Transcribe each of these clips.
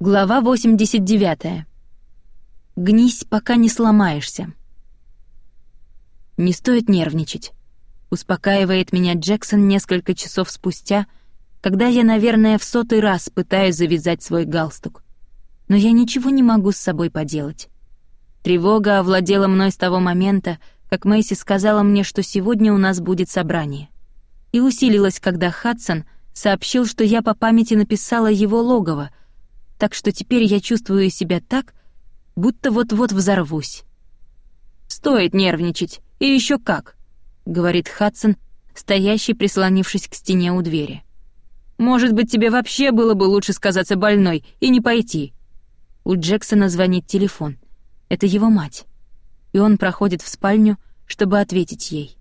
Глава 89. Гнись, пока не сломаешься. Не стоит нервничать. Успокаивает меня Джексон несколько часов спустя, когда я, наверное, в сотый раз пытаюсь завязать свой галстук. Но я ничего не могу с собой поделать. Тревога овладела мной с того момента, как Мэйси сказала мне, что сегодня у нас будет собрание. И усилилась, когда Хадсон сообщил, что я по памяти написала его логово — так что теперь я чувствую себя так, будто вот-вот взорвусь. «Стоит нервничать, и еще как», — говорит Хадсон, стоящий, прислонившись к стене у двери. «Может быть, тебе вообще было бы лучше сказаться больной и не пойти». У Джексона звонит телефон. Это его мать. И он проходит в спальню, чтобы ответить ей.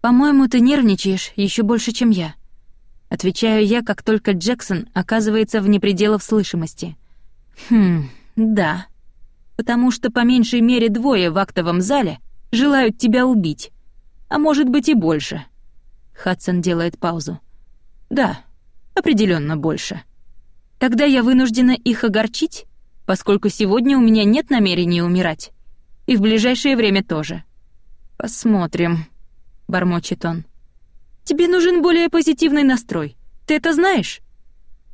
«По-моему, ты нервничаешь еще больше, чем я», Отвечаю я, как только Джексон оказывается вне пределов слышимости. Хм, да. Потому что по меньшей мере двое в актовом зале желают тебя убить. А может быть и больше. Хадсон делает паузу. Да, определенно больше. Тогда я вынуждена их огорчить, поскольку сегодня у меня нет намерения умирать. И в ближайшее время тоже. Посмотрим, бормочет он. Тебе нужен более позитивный настрой. Ты это знаешь?»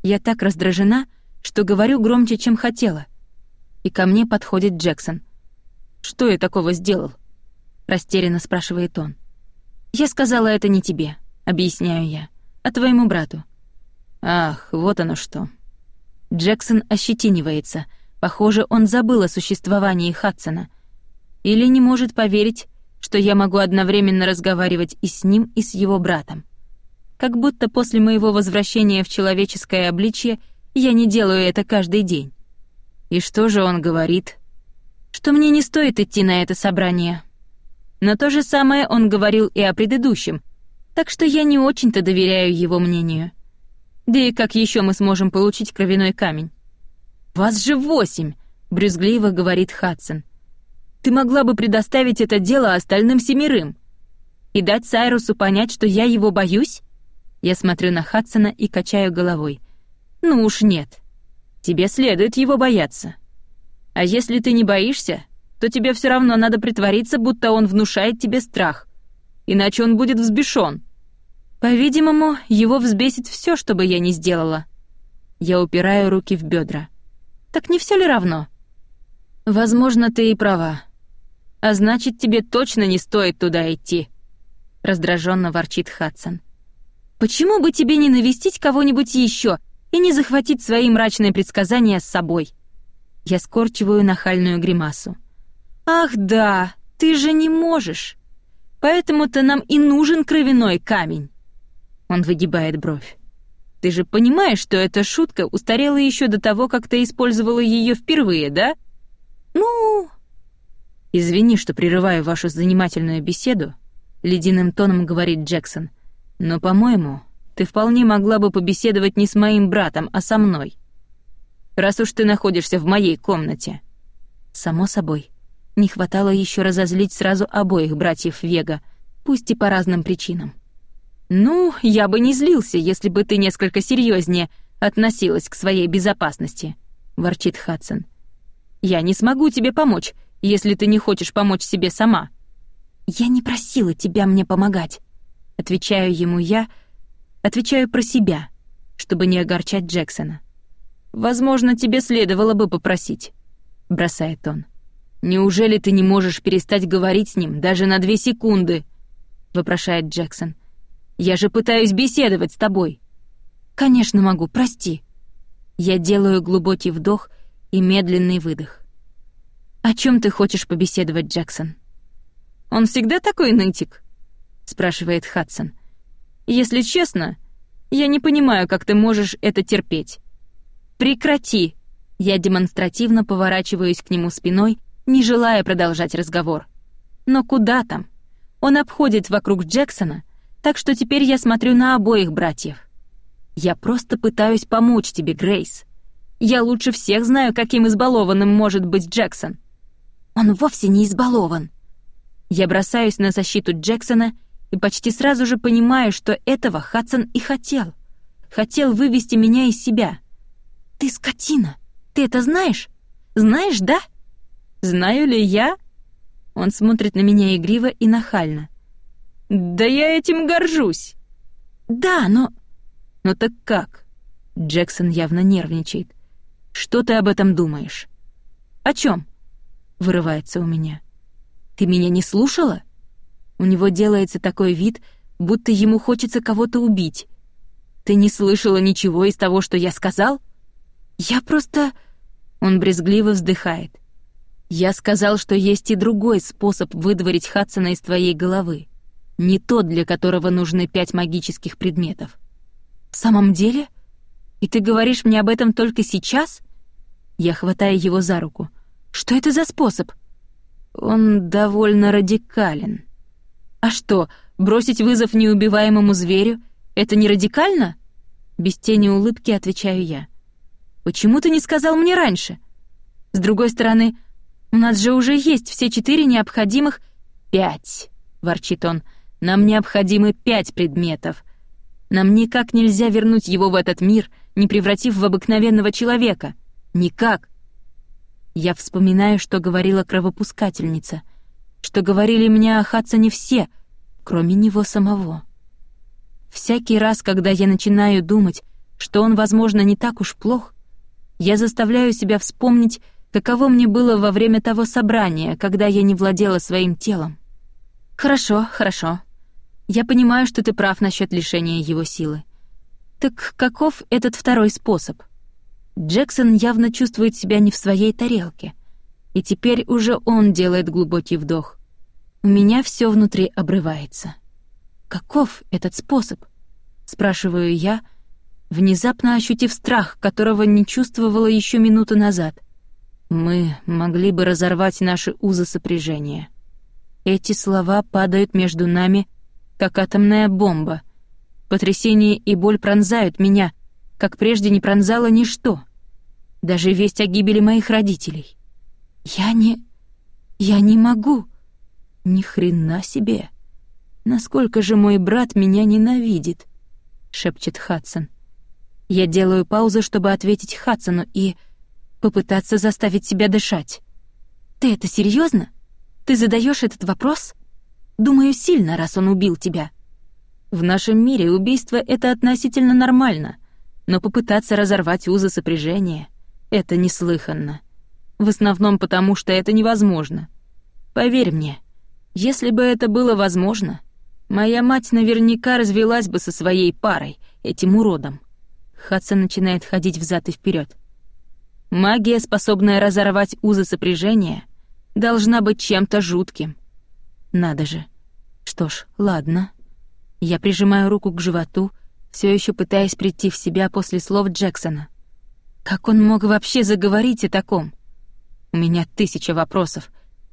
Я так раздражена, что говорю громче, чем хотела. И ко мне подходит Джексон. «Что я такого сделал?» Растерянно спрашивает он. «Я сказала это не тебе», — объясняю я, — «а твоему брату». «Ах, вот оно что». Джексон ощетинивается. Похоже, он забыл о существовании Хадсона. Или не может поверить, что я могу одновременно разговаривать и с ним, и с его братом. Как будто после моего возвращения в человеческое обличье я не делаю это каждый день. И что же он говорит? Что мне не стоит идти на это собрание. Но то же самое он говорил и о предыдущем, так что я не очень-то доверяю его мнению. Да и как еще мы сможем получить кровяной камень? «Вас же восемь!» — брюзгливо говорит Хадсон. Ты могла бы предоставить это дело остальным семерым и дать Сайрусу понять, что я его боюсь? Я смотрю на Хадсона и качаю головой. Ну уж нет. Тебе следует его бояться. А если ты не боишься, то тебе все равно надо притвориться, будто он внушает тебе страх. Иначе он будет взбешен. По-видимому, его взбесит все, что бы я ни сделала. Я упираю руки в бедра. Так не все ли равно? Возможно, ты и права. А значит, тебе точно не стоит туда идти, раздраженно ворчит Хадсон. Почему бы тебе не навестить кого-нибудь еще и не захватить свои мрачные предсказания с собой? Я скорчиваю нахальную гримасу. Ах, да, ты же не можешь. Поэтому-то нам и нужен кровяной камень. Он выгибает бровь. Ты же понимаешь, что эта шутка устарела еще до того, как ты использовала ее впервые, да? Ну, «Извини, что прерываю вашу занимательную беседу», — ледяным тоном говорит Джексон. «Но, по-моему, ты вполне могла бы побеседовать не с моим братом, а со мной. Раз уж ты находишься в моей комнате». Само собой. Не хватало еще разозлить сразу обоих братьев Вега, пусть и по разным причинам. «Ну, я бы не злился, если бы ты несколько серьезнее относилась к своей безопасности», — ворчит Хадсон. «Я не смогу тебе помочь, если ты не хочешь помочь себе сама». «Я не просила тебя мне помогать», — отвечаю ему я, отвечаю про себя, чтобы не огорчать Джексона. «Возможно, тебе следовало бы попросить», — бросает он. «Неужели ты не можешь перестать говорить с ним даже на две секунды?» — вопрошает Джексон. «Я же пытаюсь беседовать с тобой». «Конечно могу, прости». Я делаю глубокий вдох и медленный выдох. «О чем ты хочешь побеседовать, Джексон?» «Он всегда такой нытик?» — спрашивает Хадсон. «Если честно, я не понимаю, как ты можешь это терпеть». «Прекрати!» Я демонстративно поворачиваюсь к нему спиной, не желая продолжать разговор. Но куда там? Он обходит вокруг Джексона, так что теперь я смотрю на обоих братьев. Я просто пытаюсь помочь тебе, Грейс. Я лучше всех знаю, каким избалованным может быть Джексон. Он вовсе не избалован. Я бросаюсь на защиту Джексона и почти сразу же понимаю, что этого Хадсон и хотел. Хотел вывести меня из себя. «Ты скотина!» Ты это знаешь? Знаешь, да? Знаю ли я? Он смотрит на меня игриво и нахально. Да я этим горжусь. Да, но... Но так как? Джексон явно нервничает. Что ты об этом думаешь? О чем? Вырывается у меня. Ты меня не слушала? У него делается такой вид, будто ему хочется кого-то убить. Ты не слышала ничего из того, что я сказал? Я просто... Он брезгливо вздыхает. Я сказал, что есть и другой способ выдворить Хадсона из твоей головы. Не тот, для которого нужны пять магических предметов. В самом деле? И ты говоришь мне об этом только сейчас? Я хватаю его за руку. Что это за способ? Он довольно радикален. А что, бросить вызов неубиваемому зверю — это не радикально? Без тени улыбки отвечаю я. Почему ты не сказал мне раньше? С другой стороны, у нас же уже есть все четыре необходимых... Пять, ворчит он. Нам необходимы пять предметов. Нам никак нельзя вернуть его в этот мир, не превратив в обыкновенного человека. Никак. Я вспоминаю, что говорила кровопускательница, что говорили мне о Хадсоне все, кроме него самого. Всякий раз, когда я начинаю думать, что он, возможно, не так уж плох, я заставляю себя вспомнить, каково мне было во время того собрания, когда я не владела своим телом. Хорошо, хорошо. Я понимаю, что ты прав насчет лишения его силы. Так каков этот второй способ? Джексон явно чувствует себя не в своей тарелке. И теперь уже он делает глубокий вдох. У меня все внутри обрывается. Каков этот способ? Спрашиваю я, внезапно ощутив страх, которого не чувствовала еще минуту назад. Мы могли бы разорвать наши узы сопряжения. Эти слова падают между нами, как атомная бомба. Потрясение и боль пронзают меня, как прежде не пронзало ничто. Даже весть о гибели моих родителей. Я не... я не могу. Ни хрена себе. Насколько же мой брат меня ненавидит, шепчет Хадсон. Я делаю паузу, чтобы ответить Хадсону и попытаться заставить себя дышать. Ты это серьезно? Ты задаешь этот вопрос? Думаю, сильно, раз он убил тебя. В нашем мире убийство — это относительно нормально но попытаться разорвать узы сопряжения — это неслыханно. В основном потому, что это невозможно. Поверь мне, если бы это было возможно, моя мать наверняка развелась бы со своей парой, этим уродом. Хадсон начинает ходить взад и вперед. Магия, способная разорвать узы сопряжения, должна быть чем-то жутким. Надо же. Что ж, ладно. Я прижимаю руку к животу, все еще пытаясь прийти в себя после слов Джексона. Как он мог вообще заговорить о таком? У меня тысяча вопросов,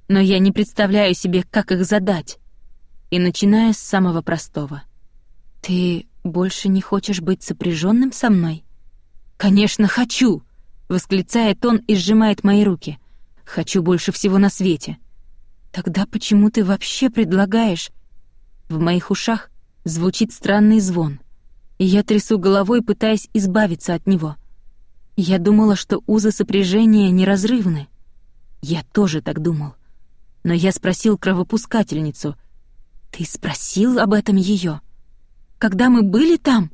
но я не представляю себе, как их задать. И начиная с самого простого. «Ты больше не хочешь быть сопряженным со мной?» «Конечно, хочу!» — восклицает он и сжимает мои руки. «Хочу больше всего на свете». «Тогда почему ты вообще предлагаешь?» В моих ушах звучит странный звон — и я трясу головой, пытаясь избавиться от него. Я думала, что узы сопряжения неразрывны. Я тоже так думал. Но я спросил кровопускательницу. «Ты спросил об этом ее? Когда мы были там?»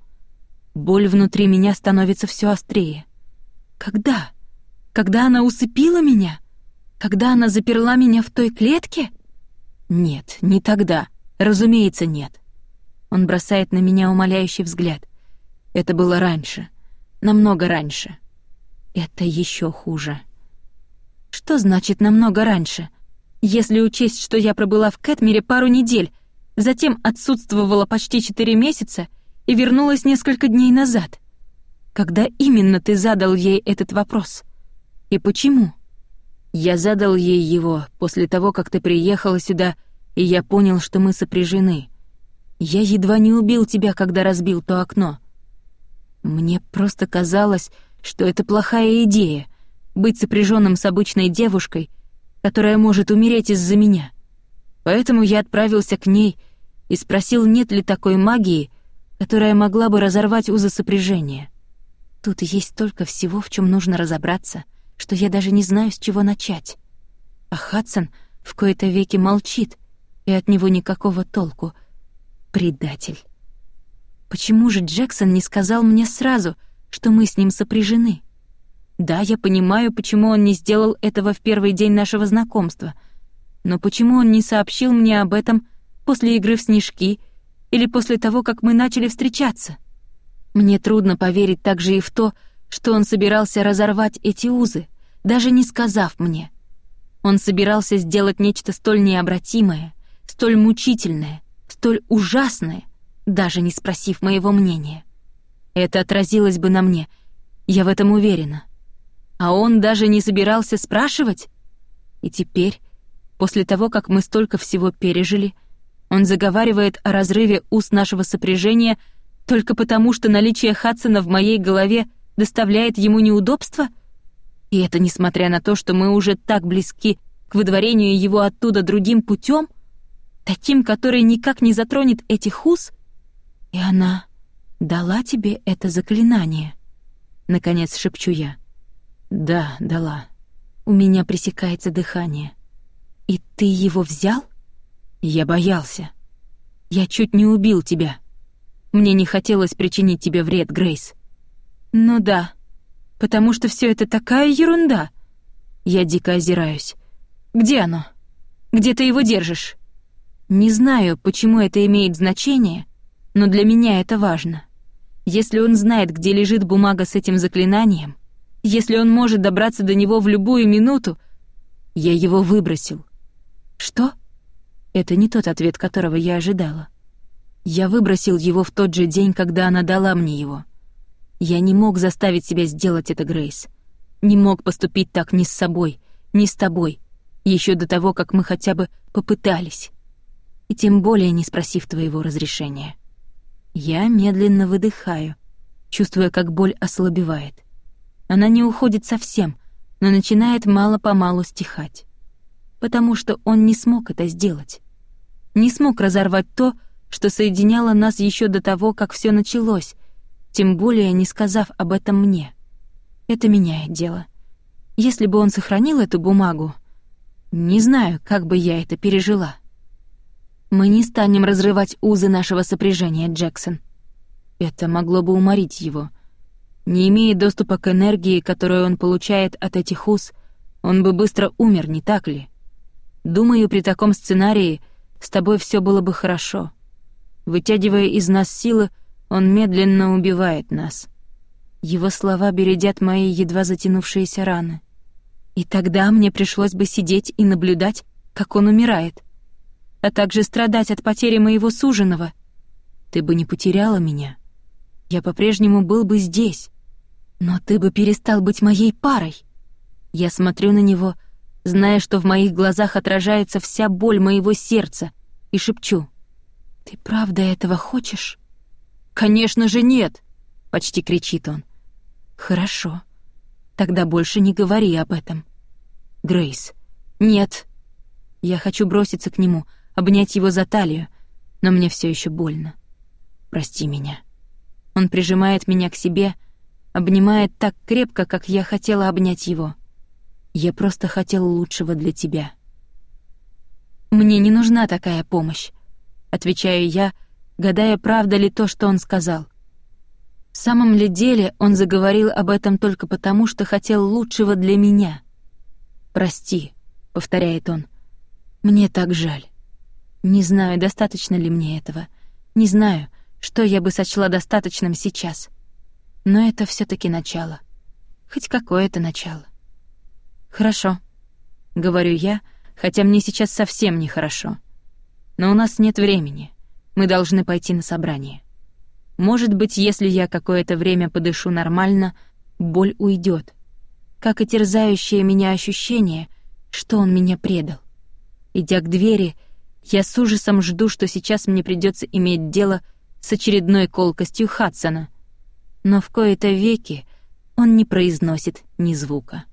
Боль внутри меня становится все острее. «Когда? Когда она усыпила меня? Когда она заперла меня в той клетке?» «Нет, не тогда. Разумеется, нет. Он бросает на меня умоляющий взгляд. Это было раньше. Намного раньше. Это еще хуже. Что значит «намного раньше»? Если учесть, что я пробыла в Кэтмире пару недель, затем отсутствовала почти четыре месяца и вернулась несколько дней назад. Когда именно ты задал ей этот вопрос? И почему? Я задал ей его после того, как ты приехала сюда, и я понял, что мы сопряжены. Я едва не убил тебя, когда разбил то окно. Мне просто казалось, что это плохая идея — быть сопряженным с обычной девушкой, которая может умереть из-за меня. Поэтому я отправился к ней и спросил, нет ли такой магии, которая могла бы разорвать узы сопряжения. Тут есть столько всего, в чем нужно разобраться. что я даже не знаю, с чего начать. А Хадсон в кои-то веки молчит, и от него никакого толку. Предатель. Почему же Джексон не сказал мне сразу, что мы с ним сопряжены? Да, я понимаю, почему он не сделал этого в первый день нашего знакомства. Но почему он не сообщил мне об этом после игры в снежки или после того, как мы начали встречаться? Мне трудно поверить также и в то, что он собирался разорвать эти узы, даже не сказав мне. Он собирался сделать нечто столь необратимое, столь мучительное, столь ужасное, даже не спросив моего мнения. Это отразилось бы на мне, я в этом уверена. А он даже не собирался спрашивать? И теперь, после того, как мы столько всего пережили, он заговаривает о разрыве уст нашего сопряжения только потому, что наличие Хадсона в моей голове доставляет ему неудобства? И это несмотря на то, что мы уже так близки к выдворению его оттуда другим путем, таким, который никак не затронет этих уз? И она дала тебе это заклинание? Наконец шепчу я. Да, дала. У меня пресекается дыхание. И ты его взял? Я боялся. Я чуть не убил тебя. Мне не хотелось причинить тебе вред, Грейс. Ну да, потому что все это такая ерунда. Я дико озираюсь. Где оно? Где ты его держишь? Не знаю, почему это имеет значение, но для меня это важно. Если он знает, где лежит бумага с этим заклинанием, если он может добраться до него в любую минуту, я его выбросил. Что? Это не тот ответ, которого я ожидала. Я выбросил его в тот же день, когда она дала мне его. Я не мог заставить себя сделать это, Грейс. Не мог поступить так ни с собой, ни с тобой, еще до того, как мы хотя бы попытались. И тем более не спросив твоего разрешения. Я медленно выдыхаю, чувствуя, как боль ослабевает. Она не уходит совсем, но начинает мало-помалу стихать. Потому что он не смог это сделать. Не смог разорвать то, что соединяло нас еще до того, как все началось, тем более не сказав об этом мне. Это меняет дело. Если бы он сохранил эту бумагу, не знаю, как бы я это пережила. Мы не станем разрывать узы нашего сопряжения, Джексон. Это могло бы уморить его — не имея доступа к энергии, которую он получает от этих уз, он бы быстро умер, не так ли? Думаю, при таком сценарии с тобой все было бы хорошо. Вытягивая из нас силы, он медленно убивает нас. Его слова бередят мои едва затянувшиеся раны. И тогда мне пришлось бы сидеть и наблюдать, как он умирает, а также страдать от потери моего суженого. Ты бы не потеряла меня. Я по-прежнему был бы здесь, «Но ты бы перестал быть моей парой!» Я смотрю на него, зная, что в моих глазах отражается вся боль моего сердца, и шепчу. «Ты правда этого хочешь?» «Конечно же нет!» — почти кричит он. «Хорошо. Тогда больше не говори об этом». «Грейс, нет!» Я хочу броситься к нему, обнять его за талию, но мне все еще больно. «Прости меня». Он прижимает меня к себе, обнимает так крепко, как я хотела обнять его. Я просто хотела лучшего для тебя. Мне не нужна такая помощь, отвечаю я, гадая, правда ли то, что он сказал. В самом ли деле он заговорил об этом только потому, что хотел лучшего для меня? «Прости», — повторяет он, — «мне так жаль. Не знаю, достаточно ли мне этого. Не знаю, что я бы сочла достаточным сейчас. Но это все таки начало. Хоть какое-то начало. «Хорошо», — говорю я, хотя мне сейчас совсем нехорошо. Но у нас нет времени. Мы должны пойти на собрание. Может быть, если я какое-то время подышу нормально, боль уйдет, как и терзающее меня ощущение, что он меня предал. Идя к двери, я с ужасом жду, что сейчас мне придется иметь дело с очередной колкостью Хадсона — но в кои-то веки он не произносит ни звука.